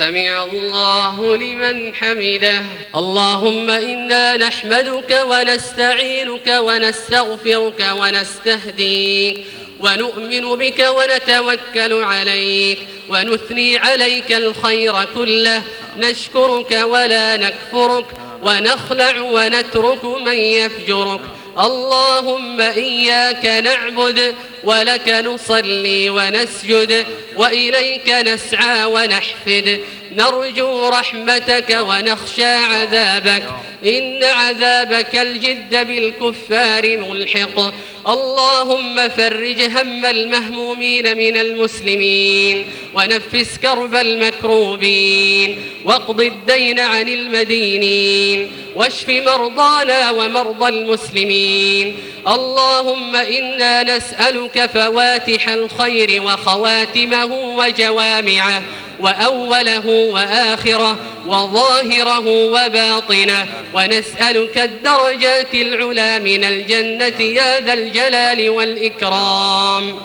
سمع الله لمن حمده. اللهم إنا نحمدك ونستعينك ونستغفرك ونستهديك ونؤمن بك ونتوكل عليك ونثني عليك الخير كله. نشكرك ولا نكفرك ونخلع ونترك من يفجرك. اللهم إياك نعبد ولك نصلي ونسجد وإليك نسعى ونحفد نرجو رحمتك ونخشى عذابك. إن عذابك الجد بالكفار ملحق. اللهم فرج هم المهمومين من المسلمين ونفس كرب المكروبين واقض الدين عن المدينين واشف مرضانا ومرضى المسلمين. اللهم إنا نسألك فواتح الخير وخواتمه وجوامعه وأوله وآخره وظاهره وباطنه. ونسألك الدرجات العلا من الجنة يا ذا الجلال والإكرام.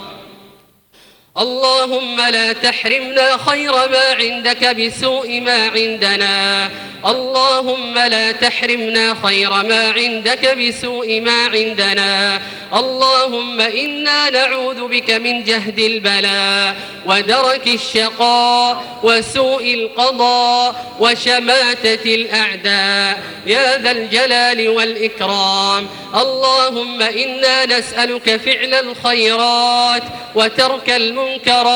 اللهم لا تحرمنا خير ما عندك بسوء ما عندنا. اللهم لا تحرمنا خير ما عندك بسوء ما عندنا. اللهم إنا نعوذ بك من جهد البلاء ودرك الشقاء وسوء القضاء وشماتة الأعداء. يا ذا الجلال والإكرام. اللهم إنا نسألك فعل الخيرات وترك المنكرات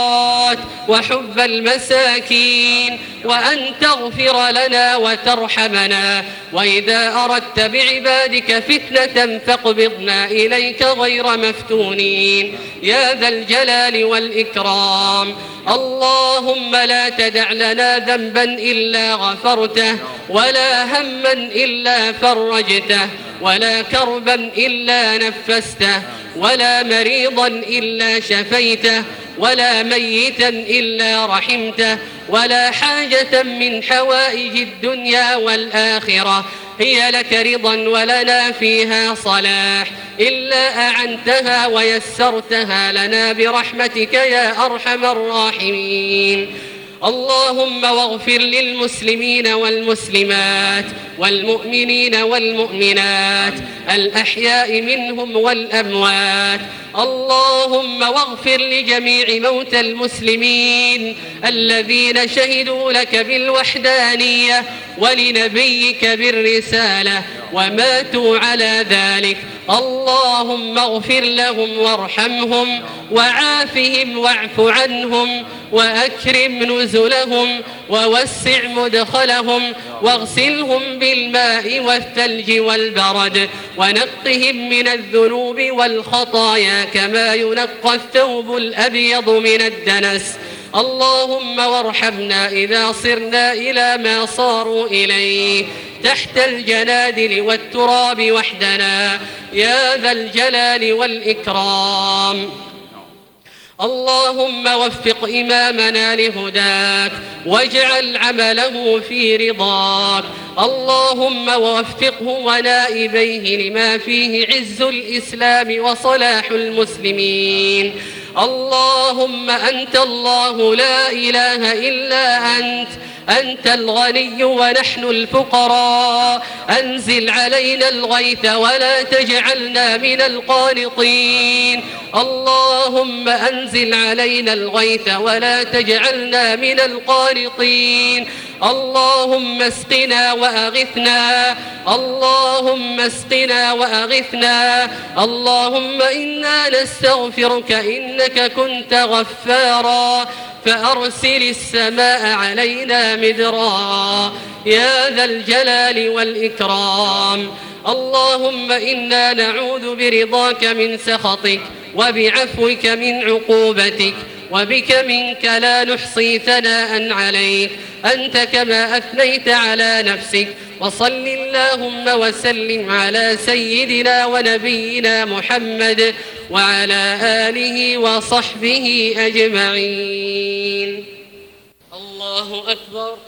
وحب المساكين وأن تغفر لنا وترحمنا. وإذا أردت بعبادك فتنة فاقبضنا إليك غير مفتونين. يا ذا الجلال والإكرام. اللهم لا تدع لنا ذنبا إلا غفرته ولا هما إلا فرجته. ولا كربا إلا نفسته ولا مريضا إلا شفيته ولا ميتا إلا رحمته ولا حاجة من حوائج الدنيا والآخرة. هي لك رضا ولنا فيها صلاح. إلا أعنتها ويسرتها لنا برحمتك يا أرحم الراحمين. اللهم واغفر للمسلمين والمسلمات والمؤمنين والمؤمنات الأحياء منهم والأموات اللهم واغفر لجميع موتى المسلمين الذين شهدوا لك بالوحدانية ولنبيك بالرسالة وماتوا على ذلك اللهم اغفر لهم وارحمهم وعافهم واعف عنهم وأكرم نزلهم ووسع مدخلهم واغسلهم بالماء والثلج والبرد ونقهم من الذنوب والخطايا كما ينقى الثوب الأبيض من الدنس اللهم وارحمنا إذا صرنا إلى ما صاروا إليه تحت الجنادل والتراب وحدنا. يا ذا الجلال والإكرام. اللهم وفق إمامنا لهداك واجعل عمله في رضاك. اللهم وفقه ونائبيه لما فيه عز الإسلام وصلاح المسلمين. اللهم أنت الله لا إله إلا أنت. أنت الغني ونحن الفقراء. أنزل علينا الغيث ولا تجعلنا من القانطين. اللهم أنزل علينا الغيث ولا تجعلنا من القانطين. اللهم اسقنا وأغثنا. اللهم اسقنا وأغثنا. اللهم إنا نستغفرك إنك كنت غفارا. فأرسل السماء علينا مدرا. يا ذا الجلال والإكرام. اللهم إنا نعوذ برضاك من سخطك وبعفوك من عقوبتك. وبك منك لا نحصي ثناء عليك. أنت كما أثنيت على نفسك. وصل اللهم وسلم على سيدنا ونبينا محمد وعلى آله وصحبه أجمعين. الله أكبر.